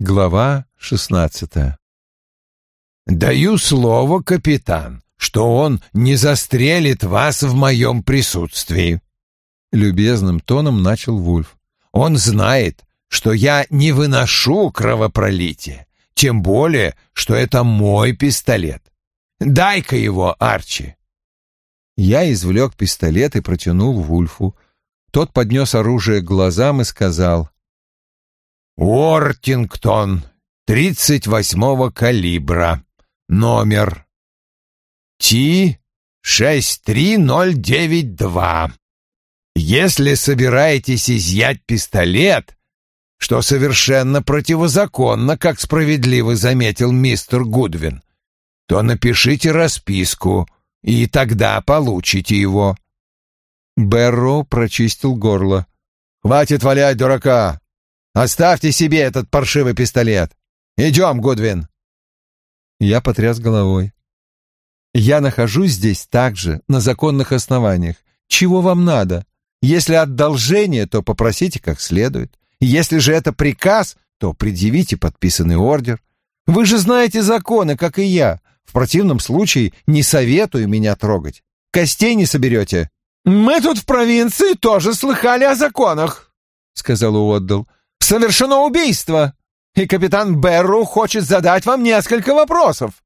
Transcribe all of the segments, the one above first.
Глава шестнадцатая «Даю слово, капитан, что он не застрелит вас в моем присутствии», — любезным тоном начал Вульф. «Он знает, что я не выношу кровопролития, тем более, что это мой пистолет. Дай-ка его, Арчи». Я извлек пистолет и протянул Вульфу. Тот поднес оружие к глазам и сказал Уортингтон, тридцать восьмого калибра, номер Ти-63092. Если собираетесь изъять пистолет, что совершенно противозаконно, как справедливо заметил мистер Гудвин, то напишите расписку, и тогда получите его. Берроу прочистил горло. «Хватит валять дурака! Оставьте себе этот паршивый пистолет. Идем, Гудвин. Я потряс головой. Я нахожусь здесь также, на законных основаниях. Чего вам надо? Если одолжение, то попросите как следует. Если же это приказ, то предъявите подписанный ордер. Вы же знаете законы, как и я. В противном случае не советую меня трогать. Костей не соберете. «Мы тут в провинции тоже слыхали о законах», — сказал Уотдл совершено убийство, и капитан Берру хочет задать вам несколько вопросов».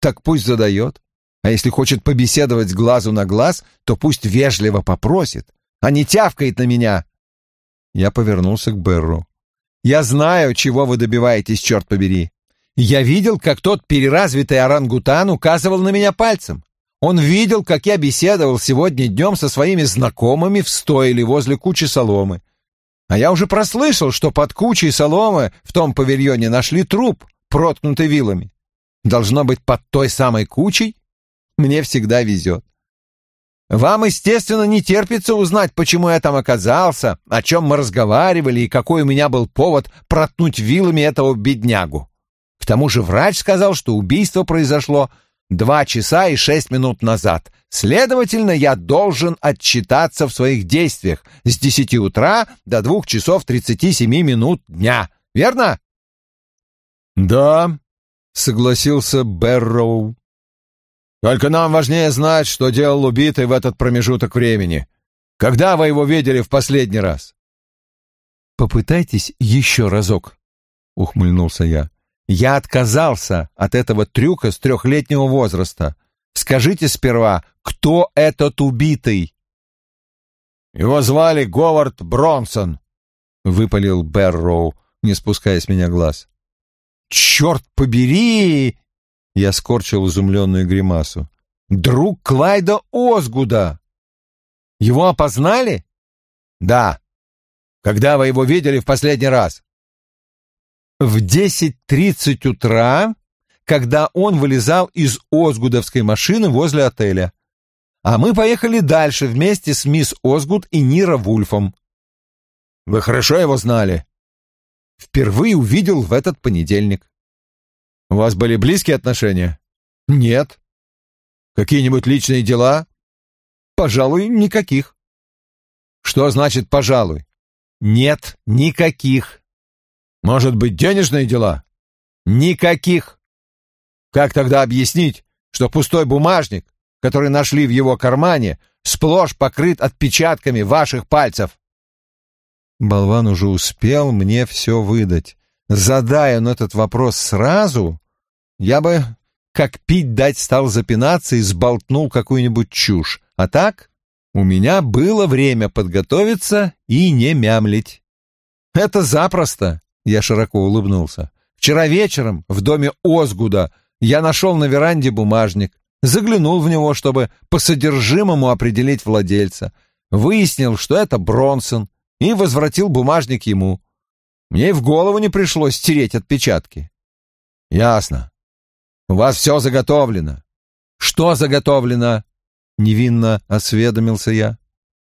«Так пусть задает. А если хочет побеседовать с глазу на глаз, то пусть вежливо попросит, а не тявкает на меня». Я повернулся к Берру. «Я знаю, чего вы добиваетесь, черт побери. Я видел, как тот переразвитый орангутан указывал на меня пальцем. Он видел, как я беседовал сегодня днем со своими знакомыми в стойле возле кучи соломы. А я уже прослышал, что под кучей соломы в том павильоне нашли труп, проткнутый вилами. Должно быть, под той самой кучей? Мне всегда везет. Вам, естественно, не терпится узнать, почему я там оказался, о чем мы разговаривали и какой у меня был повод проткнуть вилами этого беднягу. К тому же врач сказал, что убийство произошло два часа и шесть минут назад. Следовательно, я должен отчитаться в своих действиях с десяти утра до двух часов тридцати семи минут дня. Верно? Да, согласился Берроу. Только нам важнее знать, что делал убитый в этот промежуток времени. Когда вы его видели в последний раз? Попытайтесь еще разок, ухмыльнулся я. Я отказался от этого трюка с трехлетнего возраста. Скажите сперва, кто этот убитый?» «Его звали Говард Бронсон», — выпалил Берроу, не спуская с меня глаз. «Черт побери!» — я скорчил изумленную гримасу. «Друг Клайда Озгуда! Его опознали?» «Да. Когда вы его видели в последний раз?» в 10.30 утра, когда он вылезал из Озгудовской машины возле отеля. А мы поехали дальше вместе с мисс Озгуд и Нира Вульфом. Вы хорошо его знали? Впервые увидел в этот понедельник. У вас были близкие отношения? Нет. Какие-нибудь личные дела? Пожалуй, никаких. Что значит «пожалуй»? Нет, никаких. Может быть, денежные дела? Никаких. Как тогда объяснить, что пустой бумажник, который нашли в его кармане, сплошь покрыт отпечатками ваших пальцев? Болван уже успел мне все выдать. Задая он этот вопрос сразу, я бы, как пить дать, стал запинаться и сболтнул какую-нибудь чушь. А так у меня было время подготовиться и не мямлить. Это запросто. Я широко улыбнулся. «Вчера вечером в доме Озгуда я нашел на веранде бумажник, заглянул в него, чтобы по содержимому определить владельца, выяснил, что это Бронсон, и возвратил бумажник ему. Мне и в голову не пришлось стереть отпечатки». «Ясно. У вас все заготовлено». «Что заготовлено?» — невинно осведомился я.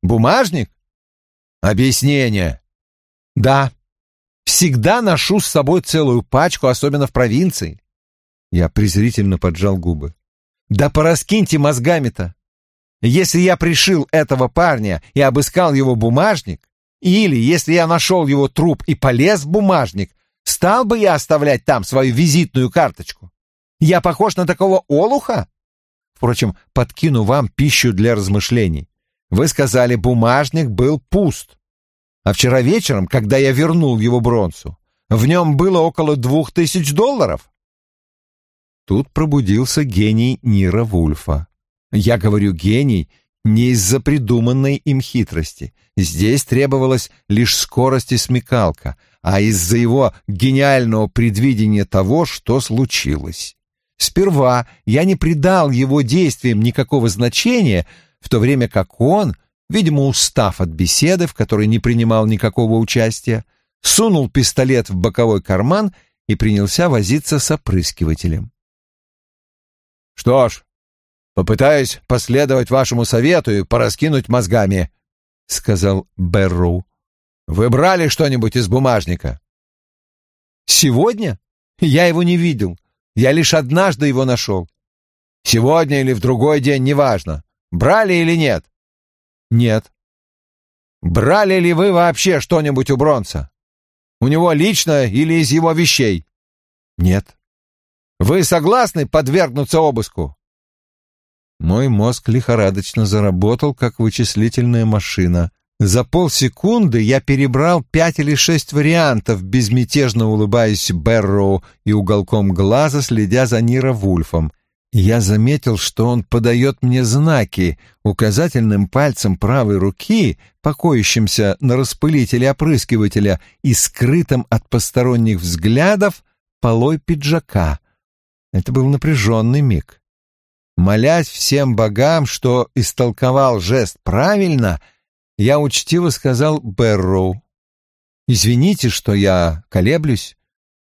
«Бумажник?» «Объяснение». «Да, Всегда ношу с собой целую пачку, особенно в провинции. Я презрительно поджал губы. Да пораскиньте мозгами-то. Если я пришил этого парня и обыскал его бумажник, или если я нашел его труп и полез в бумажник, стал бы я оставлять там свою визитную карточку. Я похож на такого олуха? Впрочем, подкину вам пищу для размышлений. Вы сказали, бумажник был пуст. А вчера вечером, когда я вернул его бронзу, в нем было около двух тысяч долларов. Тут пробудился гений Нира Вульфа. Я говорю гений не из-за придуманной им хитрости. Здесь требовалась лишь скорость и смекалка, а из-за его гениального предвидения того, что случилось. Сперва я не придал его действиям никакого значения, в то время как он, видимо, устав от беседы, в которой не принимал никакого участия, сунул пистолет в боковой карман и принялся возиться с опрыскивателем. «Что ж, попытаюсь последовать вашему совету и пораскинуть мозгами», — сказал Берроу. «Вы брали что-нибудь из бумажника?» «Сегодня? Я его не видел. Я лишь однажды его нашел. Сегодня или в другой день, неважно. Брали или нет?» «Нет». «Брали ли вы вообще что-нибудь у Бронца? У него лично или из его вещей?» «Нет». «Вы согласны подвергнуться обыску?» Мой мозг лихорадочно заработал, как вычислительная машина. За полсекунды я перебрал пять или шесть вариантов, безмятежно улыбаясь Берроу и уголком глаза, следя за Нира Вульфом. Я заметил, что он подает мне знаки указательным пальцем правой руки, покоящимся на распылителе опрыскивателя и скрытым от посторонних взглядов полой пиджака. Это был напряженный миг. Молясь всем богам, что истолковал жест правильно, я учтиво сказал Берроу. «Извините, что я колеблюсь,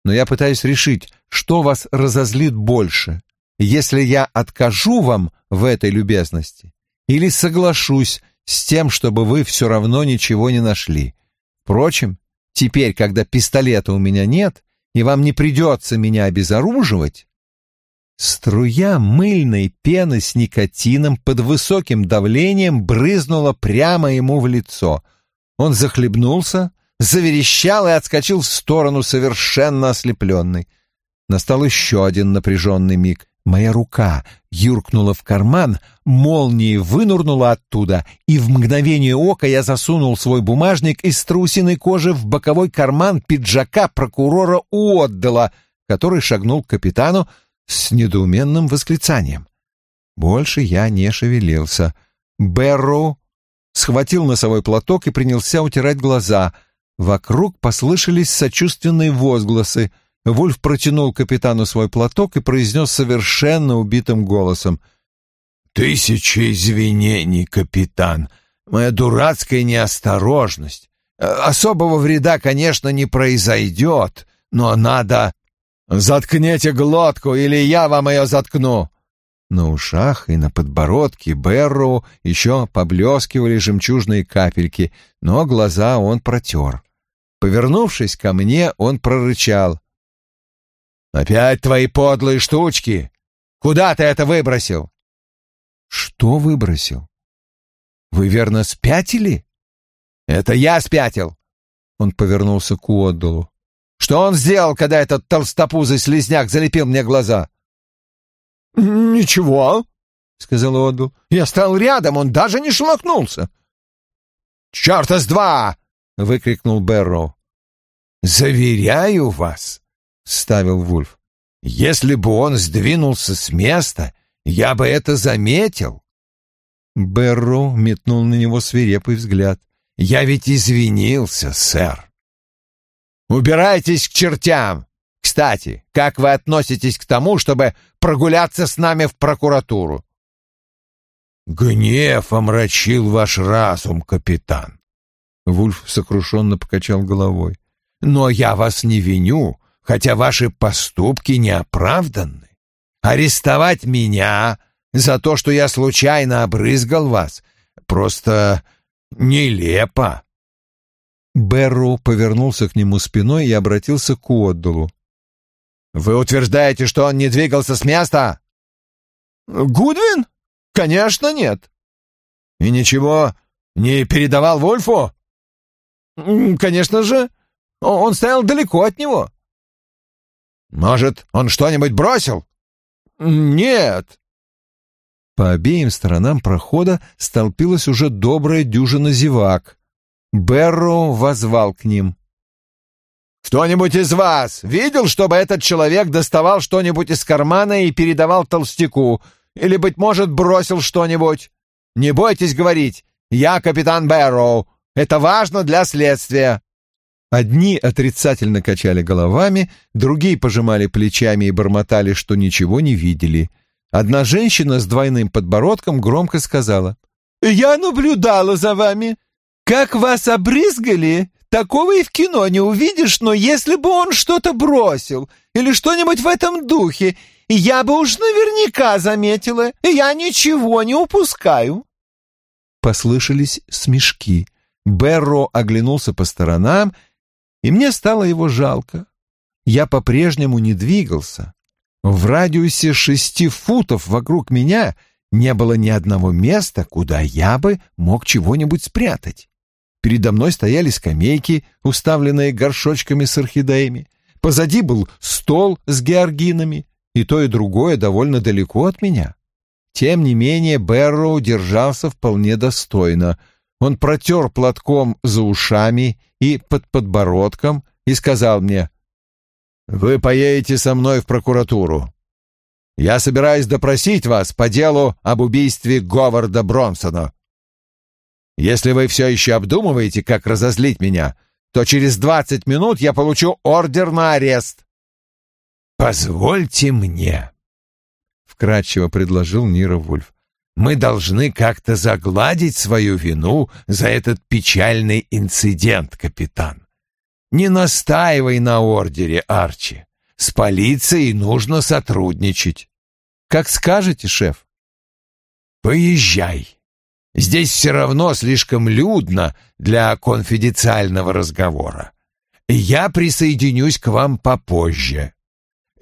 но я пытаюсь решить, что вас разозлит больше, если я откажу вам в этой любезности или соглашусь с тем, чтобы вы все равно ничего не нашли. Впрочем, теперь, когда пистолета у меня нет, и вам не придется меня обезоруживать, Струя мыльной пены с никотином под высоким давлением брызнула прямо ему в лицо. Он захлебнулся, заверещал и отскочил в сторону, совершенно ослепленный. Настал еще один напряженный миг. Моя рука юркнула в карман, молнией вынурнула оттуда, и в мгновение ока я засунул свой бумажник из трусиной кожи в боковой карман пиджака прокурора Уотдела, который шагнул к капитану, с недоуменным восклицанием. Больше я не шевелился. Берроу схватил носовой платок и принялся утирать глаза. Вокруг послышались сочувственные возгласы. Вульф протянул капитану свой платок и произнес совершенно убитым голосом. «Тысячи извинений, капитан. Моя дурацкая неосторожность. Особого вреда, конечно, не произойдет, но надо «Заткните глотку, или я вам ее заткну!» На ушах и на подбородке Берроу еще поблескивали жемчужные капельки, но глаза он протер. Повернувшись ко мне, он прорычал. «Опять твои подлые штучки! Куда ты это выбросил?» «Что выбросил? Вы верно спятили?» «Это я спятил!» Он повернулся к Уоддулу. Что он сделал, когда этот толстопузый слезняк залепил мне глаза? «Ничего», — сказал Одду. «Я стал рядом, он даже не шелохнулся». «Черта с два!» — выкрикнул Берроу. «Заверяю вас», — ставил Вульф, — «если бы он сдвинулся с места, я бы это заметил». Берроу метнул на него свирепый взгляд. «Я ведь извинился, сэр». Убирайтесь к чертям! Кстати, как вы относитесь к тому, чтобы прогуляться с нами в прокуратуру?» «Гнев омрачил ваш разум, капитан!» Вульф сокрушенно покачал головой. «Но я вас не виню, хотя ваши поступки не оправданы. Арестовать меня за то, что я случайно обрызгал вас, просто нелепо. Берроу повернулся к нему спиной и обратился к Уоддулу. «Вы утверждаете, что он не двигался с места?» «Гудвин? Конечно, нет». «И ничего не передавал Вольфу?» «Конечно же. Он стоял далеко от него. Может, он что-нибудь бросил?» «Нет». По обеим сторонам прохода столпилась уже добрая дюжина зевак. Берроу возвал к ним. «Кто-нибудь из вас видел, чтобы этот человек доставал что-нибудь из кармана и передавал толстяку? Или, быть может, бросил что-нибудь? Не бойтесь говорить. Я капитан Бэрроу. Это важно для следствия». Одни отрицательно качали головами, другие пожимали плечами и бормотали, что ничего не видели. Одна женщина с двойным подбородком громко сказала. «Я наблюдала за вами. Как вас обрызгали, такого и в кино не увидишь, но если бы он что-то бросил или что-нибудь в этом духе, я бы уж наверняка заметила. Я ничего не упускаю». Послышались смешки. Берро оглянулся по сторонам, и мне стало его жалко. Я по-прежнему не двигался. В радиусе шести футов вокруг меня не было ни одного места, куда я бы мог чего-нибудь спрятать. Передо мной стояли скамейки, уставленные горшочками с орхидеями. Позади был стол с георгинами, и то и другое довольно далеко от меня. Тем не менее Берроу держался вполне достойно. Он протер платком за ушами и под подбородком и сказал мне, «Вы поедете со мной в прокуратуру. Я собираюсь допросить вас по делу об убийстве Говарда Бронсона. Если вы все еще обдумываете, как разозлить меня, то через двадцать минут я получу ордер на арест». «Позвольте мне», — вкратчиво предложил Нира Вульф. «Мы должны как-то загладить свою вину за этот печальный инцидент, капитан. Не настаивай на ордере, Арчи. С полицией нужно сотрудничать». «Как скажете, шеф». «Поезжай. Здесь все равно слишком людно для конфиденциального разговора. Я присоединюсь к вам попозже.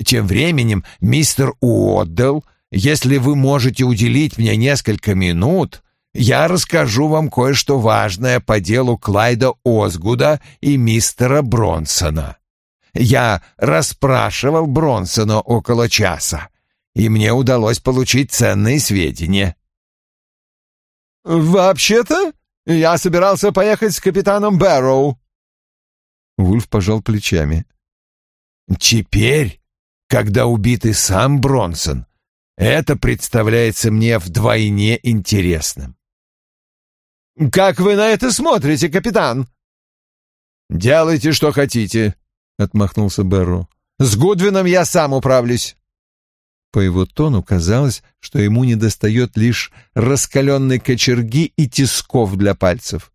Тем временем, мистер Уотдел, если вы можете уделить мне несколько минут, я расскажу вам кое-что важное по делу Клайда Озгуда и мистера Бронсона. Я расспрашивал Бронсона около часа, и мне удалось получить ценные сведения. «Вообще-то, я собирался поехать с капитаном Бэрроу». Вульф пожал плечами. «Теперь, когда убит и сам Бронсон, это представляется мне вдвойне интересным». «Как вы на это смотрите, капитан?» «Делайте, что хотите», — отмахнулся Бэрроу. «С Гудвином я сам управлюсь». По его тону казалось, что ему недостает лишь раскаленной кочерги и тисков для пальцев.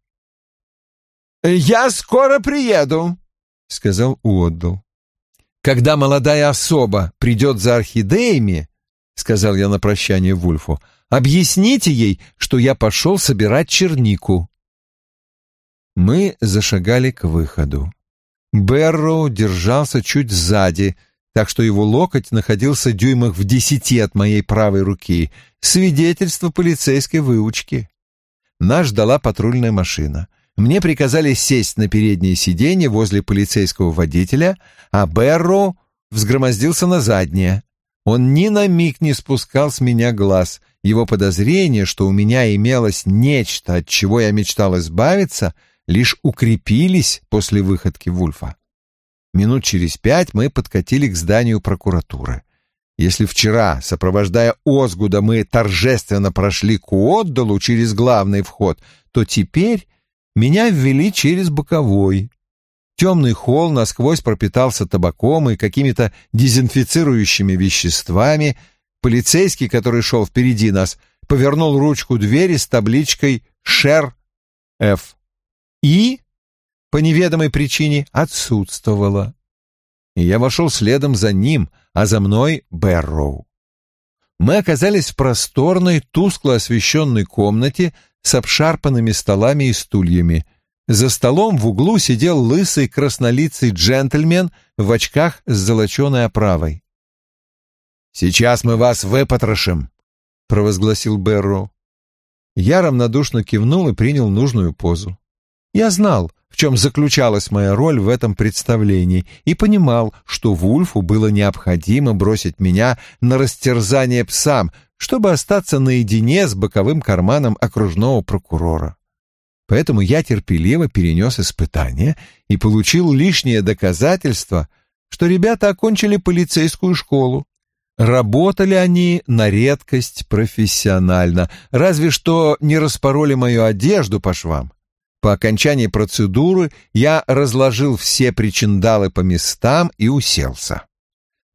«Я скоро приеду», — сказал Уотдл. «Когда молодая особа придет за орхидеями», — сказал я на прощание Вульфу, — «объясните ей, что я пошел собирать чернику». Мы зашагали к выходу. Берроу держался чуть сзади, так что его локоть находился дюймах в десяти от моей правой руки, свидетельство полицейской выучки. Нас ждала патрульная машина. Мне приказали сесть на переднее сиденье возле полицейского водителя, а Берро взгромоздился на заднее. Он ни на миг не спускал с меня глаз. Его подозрение, что у меня имелось нечто, от чего я мечтал избавиться, лишь укрепились после выходки Вульфа. Минут через пять мы подкатили к зданию прокуратуры. Если вчера, сопровождая Озгуда, мы торжественно прошли к отдалу через главный вход, то теперь меня ввели через боковой. Темный холл насквозь пропитался табаком и какими-то дезинфицирующими веществами. Полицейский, который шел впереди нас, повернул ручку двери с табличкой «Шер Ф». И по неведомой причине отсутствовала. И я вошел следом за ним, а за мной Берроу. Мы оказались в просторной, тускло освещенной комнате с обшарпанными столами и стульями. За столом в углу сидел лысый краснолицый джентльмен в очках с золоченой оправой. «Сейчас мы вас выпотрошим», — провозгласил Берроу. Я равнодушно кивнул и принял нужную позу. Я знал, в чем заключалась моя роль в этом представлении, и понимал, что Вульфу было необходимо бросить меня на растерзание псам, чтобы остаться наедине с боковым карманом окружного прокурора. Поэтому я терпеливо перенес испытание и получил лишнее доказательство, что ребята окончили полицейскую школу. Работали они на редкость профессионально, разве что не распороли мою одежду по швам. По окончании процедуры я разложил все причиндалы по местам и уселся.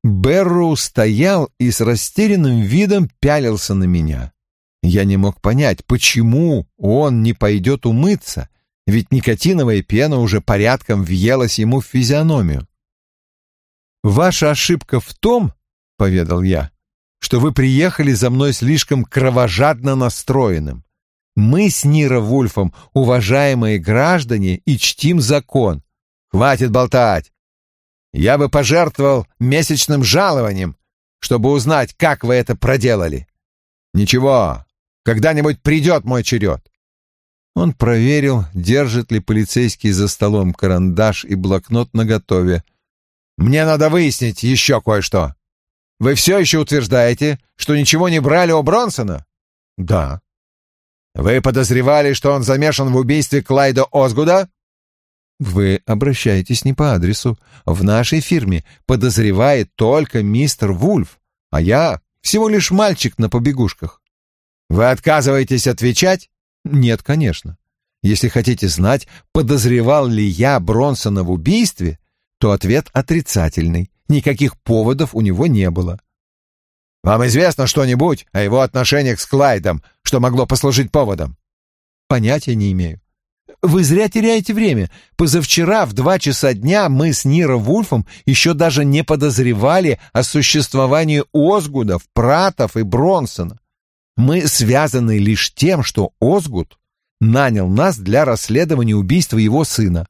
Берроу стоял и с растерянным видом пялился на меня. Я не мог понять, почему он не пойдет умыться, ведь никотиновая пена уже порядком въелась ему в физиономию. «Ваша ошибка в том, — поведал я, — что вы приехали за мной слишком кровожадно настроенным. Мы с Нира Вульфом уважаемые граждане и чтим закон. Хватит болтать. Я бы пожертвовал месячным жалованием, чтобы узнать, как вы это проделали. Ничего, когда-нибудь придет мой черед. Он проверил, держит ли полицейский за столом карандаш и блокнот наготове. «Мне надо выяснить еще кое-что. Вы все еще утверждаете, что ничего не брали у Бронсона?» «Да». Вы подозревали, что он замешан в убийстве Клайда Озгуда? Вы обращаетесь не по адресу. В нашей фирме подозревает только мистер Вульф, а я всего лишь мальчик на побегушках. Вы отказываетесь отвечать? Нет, конечно. Если хотите знать, подозревал ли я Бронсона в убийстве, то ответ отрицательный. Никаких поводов у него не было. Вам известно что-нибудь о его отношениях с Клайдом, что могло послужить поводом? Понятия не имею. Вы зря теряете время. Позавчера в два часа дня мы с Ниро Вульфом еще даже не подозревали о существовании Озгудов, Пратов и Бронсона. Мы связаны лишь тем, что Озгуд нанял нас для расследования убийства его сына.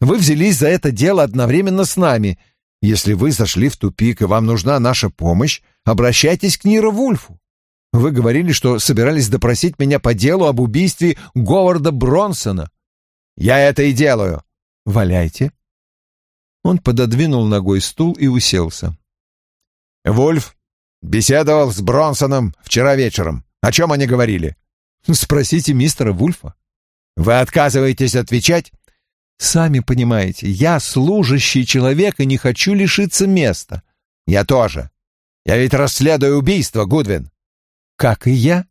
Вы взялись за это дело одновременно с нами — если вы зашли в тупик и вам нужна наша помощь, обращайтесь к Ниро Вульфу. Вы говорили, что собирались допросить меня по делу об убийстве Говарда Бронсона. Я это и делаю. Валяйте. Он пододвинул ногой стул и уселся. Вульф беседовал с Бронсоном вчера вечером. О чем они говорили? Спросите мистера Вульфа. Вы отказываетесь отвечать? Сами понимаете, я служащий человек и не хочу лишиться места. Я тоже. Я ведь расследую убийство, Гудвин. Как и я.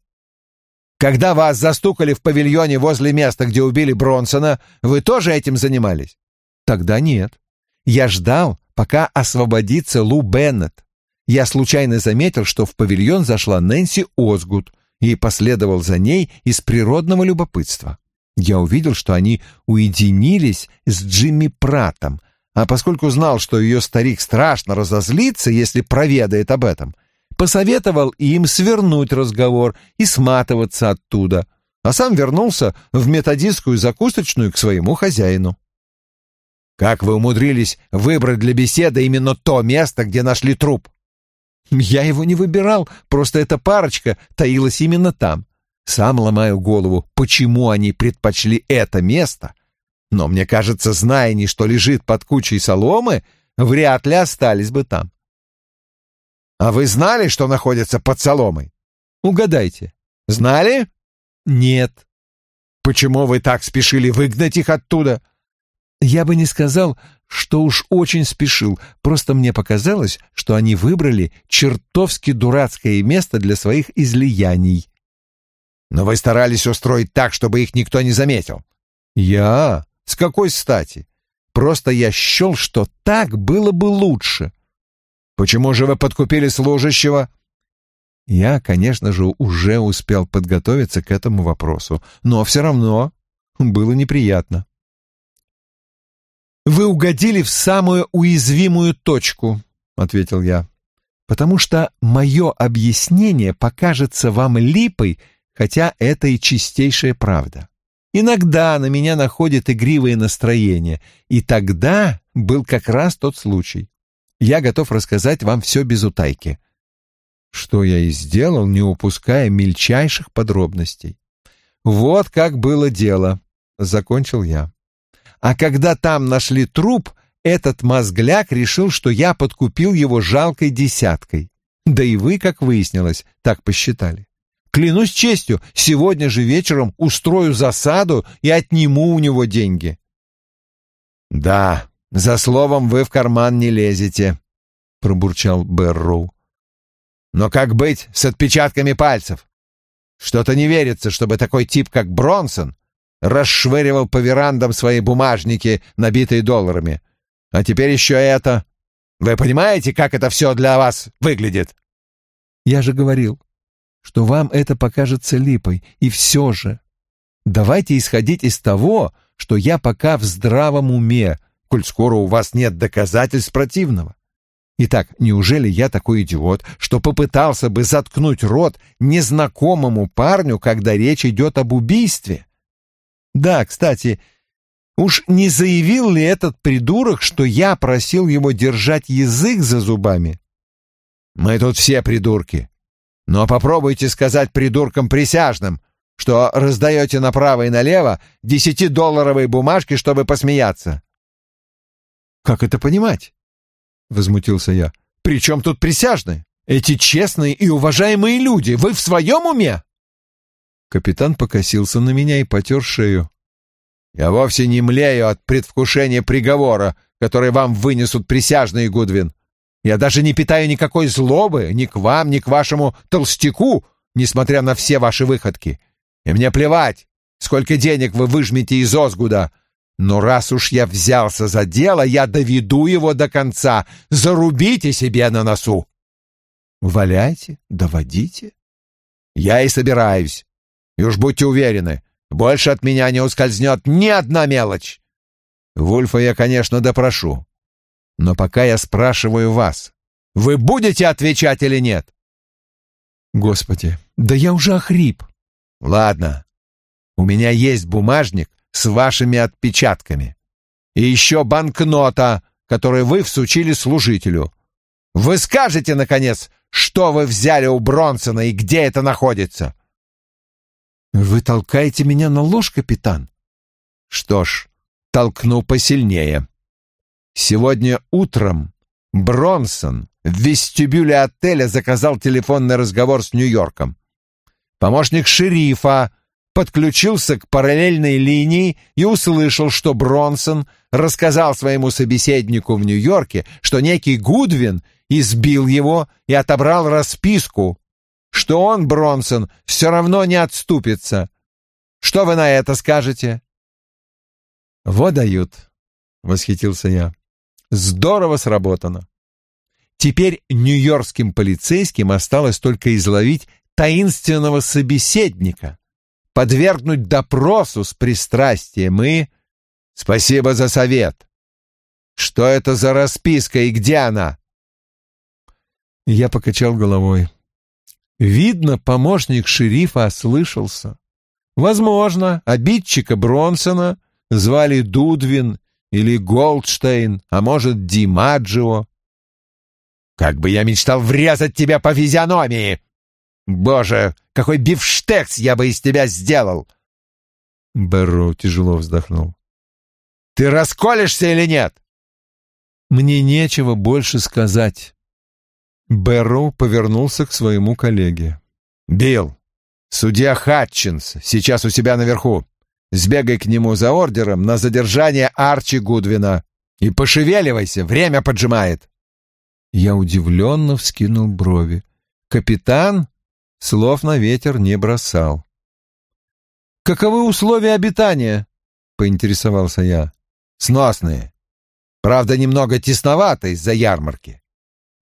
Когда вас застукали в павильоне возле места, где убили Бронсона, вы тоже этим занимались? Тогда нет. Я ждал, пока освободится Лу Беннет. Я случайно заметил, что в павильон зашла Нэнси Озгуд и последовал за ней из природного любопытства. Я увидел, что они уединились с Джимми Пратом, а поскольку знал, что ее старик страшно разозлится, если проведает об этом, посоветовал им свернуть разговор и сматываться оттуда, а сам вернулся в методистскую закусочную к своему хозяину. «Как вы умудрились выбрать для беседы именно то место, где нашли труп?» «Я его не выбирал, просто эта парочка таилась именно там. Сам ломаю голову, почему они предпочли это место. Но мне кажется, зная они, что лежит под кучей соломы, вряд ли остались бы там. А вы знали, что находится под соломой? Угадайте. Знали? Нет. Почему вы так спешили выгнать их оттуда? Я бы не сказал, что уж очень спешил, просто мне показалось, что они выбрали чертовски дурацкое место для своих излияний. Но вы старались устроить так, чтобы их никто не заметил. Я? С какой стати? Просто я счел, что так было бы лучше. Почему же вы подкупили служащего? Я, конечно же, уже успел подготовиться к этому вопросу, но все равно было неприятно. «Вы угодили в самую уязвимую точку», — ответил я, «потому что мое объяснение покажется вам липой, хотя это и чистейшая правда. Иногда на меня находит игривое настроение, и тогда был как раз тот случай. Я готов рассказать вам все без утайки. Что я и сделал, не упуская мельчайших подробностей. Вот как было дело, — закончил я. А когда там нашли труп, этот мозгляк решил, что я подкупил его жалкой десяткой. Да и вы, как выяснилось, так посчитали. Клянусь честью, сегодня же вечером устрою засаду и отниму у него деньги. Да, за словом вы в карман не лезете, пробурчал Берроу. Но как быть с отпечатками пальцев? Что-то не верится, чтобы такой тип, как Бронсон, расшвыривал по верандам свои бумажники, набитые долларами. А теперь еще это. Вы понимаете, как это все для вас выглядит? Я же говорил, что вам это покажется липой, и все же. Давайте исходить из того, что я пока в здравом уме, коль скоро у вас нет доказательств противного. Итак, неужели я такой идиот, что попытался бы заткнуть рот незнакомому парню, когда речь идет об убийстве? Да, кстати, уж не заявил ли этот придурок, что я просил его держать язык за зубами? Мы тут все придурки. Но попробуйте сказать придуркам присяжным, что раздаете направо и налево десятидолларовые бумажки, чтобы посмеяться. Как это понимать? Возмутился я. При чем тут присяжные? Эти честные и уважаемые люди, вы в своем уме? Капитан покосился на меня и потер шею. Я вовсе не млею от предвкушения приговора, который вам вынесут присяжные, Гудвин. Я даже не питаю никакой злобы ни к вам, ни к вашему толстяку, несмотря на все ваши выходки. И мне плевать, сколько денег вы выжмете из Озгуда. Но раз уж я взялся за дело, я доведу его до конца. Зарубите себе на носу. Валяйте, доводите. Я и собираюсь. И уж будьте уверены, больше от меня не ускользнет ни одна мелочь. Вульфа я, конечно, допрошу. Но пока я спрашиваю вас, вы будете отвечать или нет? Господи, да я уже охрип. Ладно, у меня есть бумажник с вашими отпечатками. И еще банкнота, которую вы всучили служителю. Вы скажете, наконец, что вы взяли у Бронсона и где это находится? Вы толкаете меня на ложь, капитан? Что ж, толкну посильнее. Сегодня утром Бронсон в вестибюле отеля заказал телефонный разговор с Нью-Йорком. Помощник шерифа подключился к параллельной линии и услышал, что Бронсон рассказал своему собеседнику в Нью-Йорке, что некий Гудвин избил его и отобрал расписку, что он, Бронсон, все равно не отступится. Что вы на это скажете? «Вот дают», — восхитился я. Здорово сработано. Теперь нью-йоркским полицейским осталось только изловить таинственного собеседника, подвергнуть допросу с пристрастием и... Спасибо за совет. Что это за расписка и где она? Я покачал головой. Видно, помощник шерифа ослышался. Возможно, обидчика Бронсона звали Дудвин или Голдштейн, а может, Димаджио. Как бы я мечтал врезать тебя по физиономии! Боже, какой бифштекс я бы из тебя сделал!» Берроу тяжело вздохнул. «Ты расколешься или нет?» «Мне нечего больше сказать». Берроу повернулся к своему коллеге. «Билл, судья Хатчинс сейчас у себя наверху. Сбегай к нему за ордером на задержание Арчи Гудвина и пошевеливайся, время поджимает. Я удивленно вскинул брови. Капитан слов на ветер не бросал. «Каковы условия обитания?» — поинтересовался я. «Сносные. Правда, немного тесновато из-за ярмарки.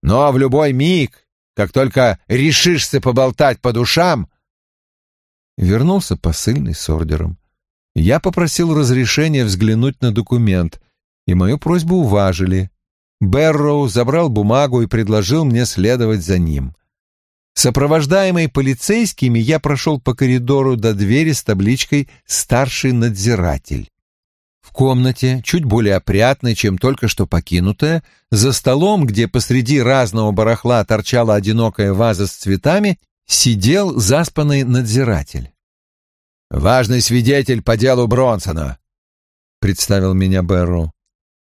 Но в любой миг, как только решишься поболтать по душам...» Вернулся посыльный с ордером. Я попросил разрешения взглянуть на документ, и мою просьбу уважили. Берроу забрал бумагу и предложил мне следовать за ним. Сопровождаемый полицейскими, я прошел по коридору до двери с табличкой «Старший надзиратель». В комнате, чуть более опрятной, чем только что покинутая, за столом, где посреди разного барахла торчала одинокая ваза с цветами, сидел заспанный надзиратель. Важный свидетель по делу Бронсона. представил меня Берру.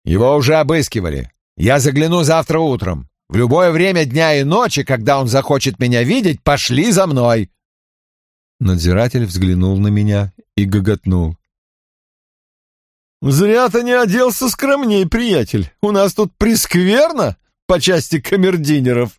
«Его уже обыскивали. Я загляну завтра утром. В любое время дня и ночи, когда он захочет меня видеть, пошли за мной». Надзиратель взглянул на меня и гоготнул. «Зря ты не оделся скромней, приятель. У нас тут прескверно по части камердинеров».